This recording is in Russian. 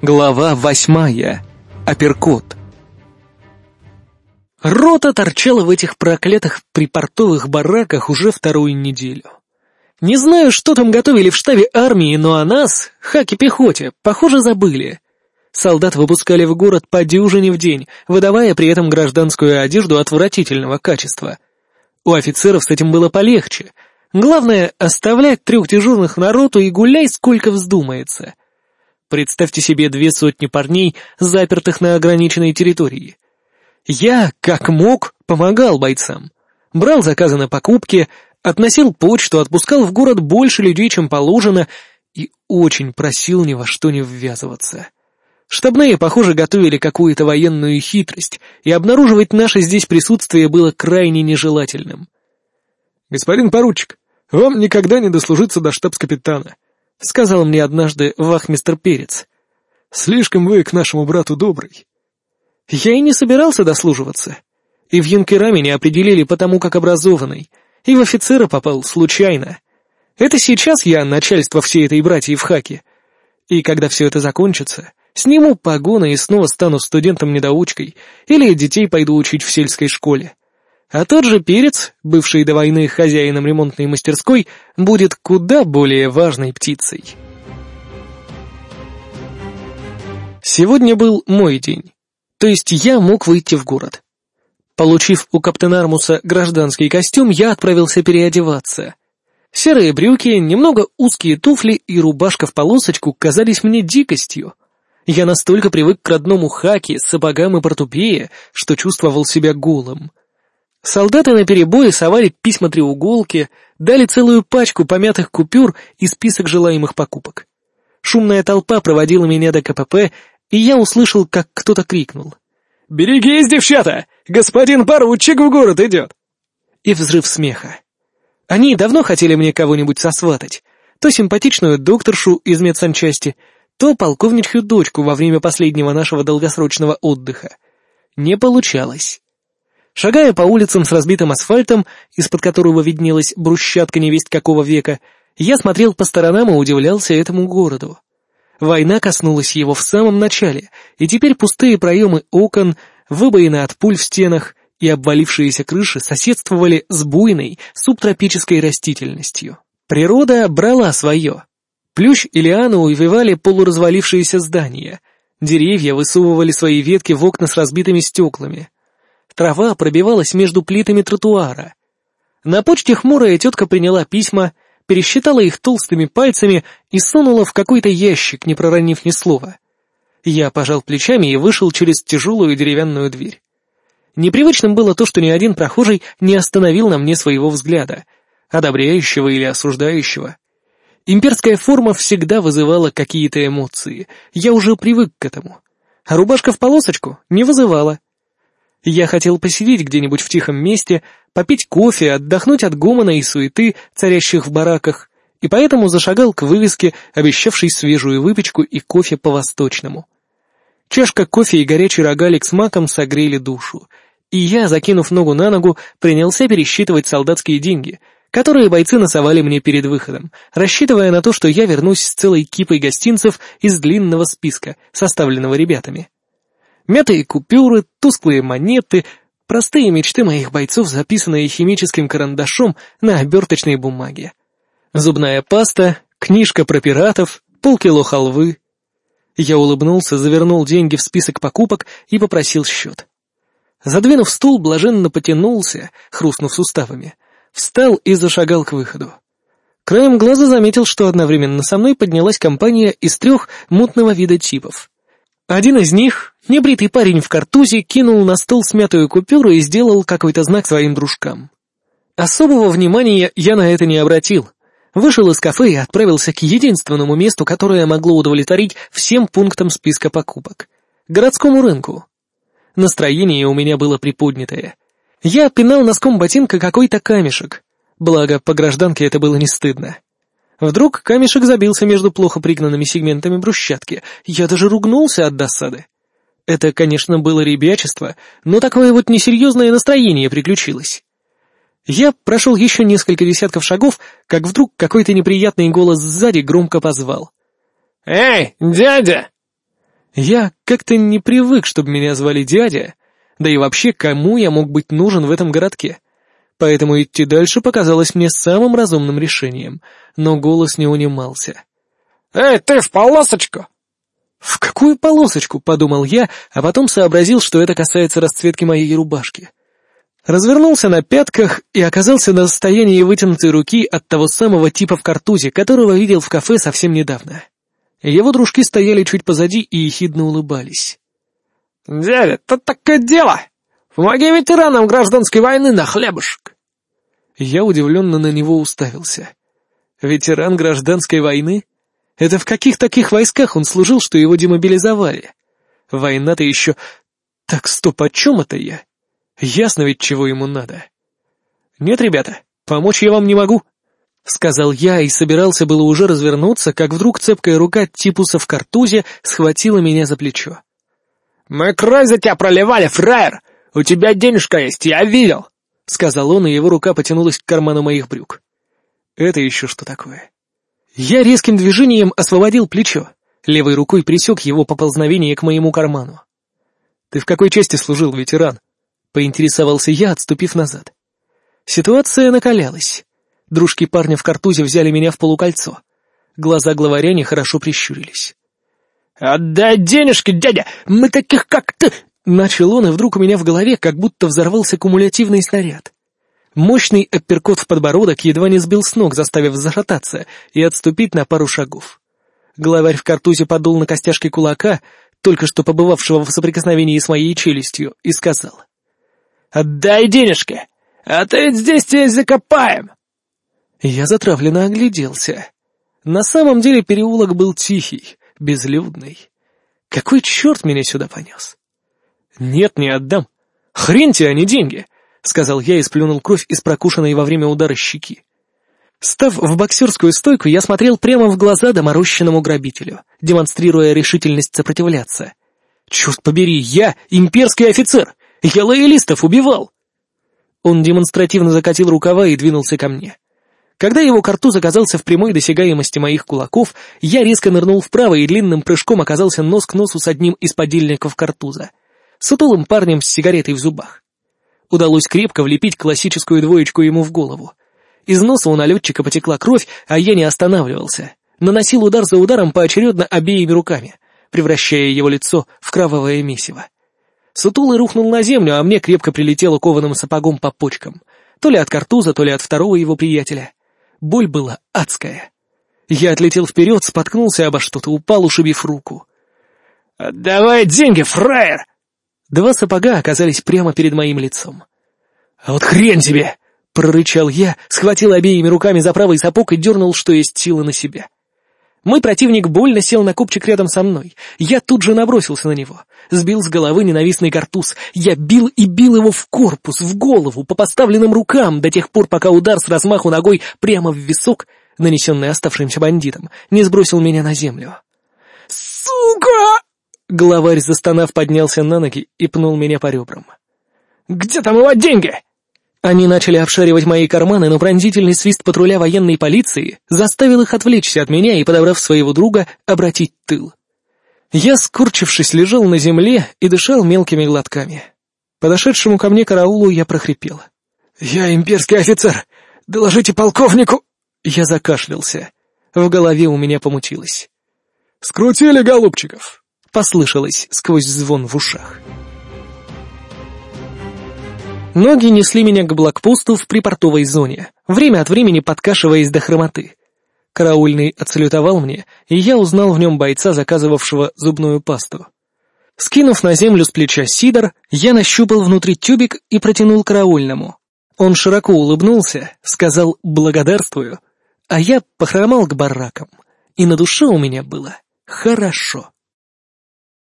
Глава восьмая. Апперкот. Рота торчала в этих проклятых припортовых бараках уже вторую неделю. Не знаю, что там готовили в штабе армии, но о нас, хаки-пехоте, похоже, забыли. Солдат выпускали в город по дюжине в день, выдавая при этом гражданскую одежду отвратительного качества. У офицеров с этим было полегче. Главное — оставлять трех дежурных на роту и гуляй, сколько вздумается — Представьте себе две сотни парней, запертых на ограниченной территории. Я, как мог, помогал бойцам. Брал заказы на покупки, относил почту, отпускал в город больше людей, чем положено, и очень просил ни во что не ввязываться. Штабные, похоже, готовили какую-то военную хитрость, и обнаруживать наше здесь присутствие было крайне нежелательным. «Господин поручик, вам никогда не дослужиться до штабс-капитана», — сказал мне однажды вахмистр Перец. «Слишком вы к нашему брату добрый». Я и не собирался дослуживаться. И в юнкера меня определили потому, как образованный, и в офицера попал случайно. Это сейчас я начальство всей этой братьи в хаке. И когда все это закончится, сниму погоны и снова стану студентом-недоучкой, или детей пойду учить в сельской школе. А тот же Перец, бывший до войны хозяином ремонтной мастерской, будет куда более важной птицей. Сегодня был мой день. То есть я мог выйти в город. Получив у капитана Армуса гражданский костюм, я отправился переодеваться. Серые брюки, немного узкие туфли и рубашка в полосочку казались мне дикостью. Я настолько привык к родному хаке, сапогам и портупее, что чувствовал себя голым. Солдаты на перебое совали письма-треуголки, дали целую пачку помятых купюр и список желаемых покупок. Шумная толпа проводила меня до КПП, и я услышал, как кто-то крикнул. «Берегись, девчата! Господин поручик в город идет!» И взрыв смеха. Они давно хотели мне кого-нибудь сосватать. То симпатичную докторшу из медсанчасти, то полковничью дочку во время последнего нашего долгосрочного отдыха. Не получалось. Шагая по улицам с разбитым асфальтом, из-под которого виднелась брусчатка невесть какого века, я смотрел по сторонам и удивлялся этому городу. Война коснулась его в самом начале, и теперь пустые проемы окон, выбоины от пуль в стенах и обвалившиеся крыши соседствовали с буйной субтропической растительностью. Природа брала свое. Плющ и лианы увивали полуразвалившиеся здания, деревья высовывали свои ветки в окна с разбитыми стеклами — Трава пробивалась между плитами тротуара. На почте хмурая тетка приняла письма, пересчитала их толстыми пальцами и сунула в какой-то ящик, не проронив ни слова. Я пожал плечами и вышел через тяжелую деревянную дверь. Непривычным было то, что ни один прохожий не остановил на мне своего взгляда, одобряющего или осуждающего. Имперская форма всегда вызывала какие-то эмоции, я уже привык к этому. А рубашка в полосочку не вызывала. Я хотел посидеть где-нибудь в тихом месте, попить кофе, отдохнуть от гомона и суеты, царящих в бараках, и поэтому зашагал к вывеске, обещавшей свежую выпечку и кофе по-восточному. Чашка кофе и горячий рогалик с маком согрели душу, и я, закинув ногу на ногу, принялся пересчитывать солдатские деньги, которые бойцы носовали мне перед выходом, рассчитывая на то, что я вернусь с целой кипой гостинцев из длинного списка, составленного ребятами. Мятые купюры, тусклые монеты, простые мечты моих бойцов, записанные химическим карандашом на оберточной бумаге. Зубная паста, книжка про пиратов, полкило халвы. Я улыбнулся, завернул деньги в список покупок и попросил счет. Задвинув стул, блаженно потянулся, хрустнув суставами, встал и зашагал к выходу. Краем глаза заметил, что одновременно со мной поднялась компания из трех мутного вида типов. Один из них, небритый парень в картузе, кинул на стол смятую купюру и сделал какой-то знак своим дружкам. Особого внимания я на это не обратил. Вышел из кафе и отправился к единственному месту, которое могло удовлетворить всем пунктам списка покупок — городскому рынку. Настроение у меня было приподнятое. Я пинал носком ботинка какой-то камешек, благо по гражданке это было не стыдно. Вдруг камешек забился между плохо пригнанными сегментами брусчатки. Я даже ругнулся от досады. Это, конечно, было ребячество, но такое вот несерьезное настроение приключилось. Я прошел еще несколько десятков шагов, как вдруг какой-то неприятный голос сзади громко позвал. «Эй, дядя!» Я как-то не привык, чтобы меня звали дядя, да и вообще, кому я мог быть нужен в этом городке? Поэтому идти дальше показалось мне самым разумным решением, но голос не унимался. «Эй, ты в полосочку!» «В какую полосочку?» — подумал я, а потом сообразил, что это касается расцветки моей рубашки. Развернулся на пятках и оказался на расстоянии вытянутой руки от того самого типа в картузе, которого видел в кафе совсем недавно. Его дружки стояли чуть позади и ехидно улыбались. «Дядя, тут такое дело! Помоги ветеранам гражданской войны на хлебушек!» Я удивленно на него уставился. «Ветеран гражданской войны? Это в каких таких войсках он служил, что его демобилизовали? Война-то еще... Так, стоп, о чем это я? Ясно ведь, чего ему надо. Нет, ребята, помочь я вам не могу. Сказал я и собирался было уже развернуться, как вдруг цепкая рука Типуса в картузе схватила меня за плечо. «Мы кровь за тебя проливали, фраер! У тебя денежка есть, я видел!» Сказал он, и его рука потянулась к карману моих брюк. Это еще что такое? Я резким движением освободил плечо, левой рукой присек его поползновение к моему карману. «Ты в какой части служил, ветеран?» — поинтересовался я, отступив назад. Ситуация накалялась. Дружки парня в картузе взяли меня в полукольцо. Глаза главаря нехорошо прищурились. «Отдай денежки, дядя! Мы таких, как ты...» Начал он, и вдруг у меня в голове как будто взорвался кумулятивный снаряд. Мощный апперкот в подбородок едва не сбил с ног, заставив зашататься и отступить на пару шагов. Главарь в картузе подул на костяшки кулака, только что побывавшего в соприкосновении с моей челюстью, и сказал. «Отдай денежки, а то ведь здесь тебя закопаем!» Я затравленно огляделся. На самом деле переулок был тихий, безлюдный. Какой черт меня сюда понес? Нет, не отдам. Хрен тебе, а не деньги, — сказал я и сплюнул кровь из прокушенной во время удара щеки. Став в боксерскую стойку, я смотрел прямо в глаза доморощенному грабителю, демонстрируя решительность сопротивляться. «Черт побери, я имперский офицер! Я лоялистов убивал!» Он демонстративно закатил рукава и двинулся ко мне. Когда его картуз оказался в прямой досягаемости моих кулаков, я резко нырнул вправо и длинным прыжком оказался нос к носу с одним из подельников картуза, сутулым парнем с сигаретой в зубах. Удалось крепко влепить классическую двоечку ему в голову. Из носа у налетчика потекла кровь, а я не останавливался. Наносил удар за ударом поочередно обеими руками, превращая его лицо в кровавое месиво. Сутулый рухнул на землю, а мне крепко прилетело кованым сапогом по почкам. То ли от картуза, то ли от второго его приятеля. Боль была адская. Я отлетел вперед, споткнулся обо что-то, упал, ушибив руку. «Отдавай деньги, фраер!» Два сапога оказались прямо перед моим лицом. «А вот хрен тебе!» — прорычал я, схватил обеими руками за правый сапог и дернул, что есть силы на себя. Мой противник больно сел на копчик рядом со мной. Я тут же набросился на него. Сбил с головы ненавистный картуз. Я бил и бил его в корпус, в голову, по поставленным рукам, до тех пор, пока удар с размаху ногой прямо в висок, нанесенный оставшимся бандитом, не сбросил меня на землю. «Сука!» Главарь, застонав, поднялся на ноги и пнул меня по ребрам. «Где там его деньги?» Они начали обшаривать мои карманы, но пронзительный свист патруля военной полиции заставил их отвлечься от меня и, подобрав своего друга, обратить тыл. Я, скорчившись, лежал на земле и дышал мелкими глотками. Подошедшему ко мне караулу я прохрипел. «Я имперский офицер! Доложите полковнику!» Я закашлялся. В голове у меня помутилось. «Скрутили голубчиков!» — послышалось сквозь звон в ушах. Ноги несли меня к блокпосту в припортовой зоне, время от времени подкашиваясь до хромоты. Караульный отсалютовал мне, и я узнал в нем бойца, заказывавшего зубную пасту. Скинув на землю с плеча сидор, я нащупал внутри тюбик и протянул караульному. Он широко улыбнулся, сказал «благодарствую», а я похромал к баракам, и на душе у меня было хорошо.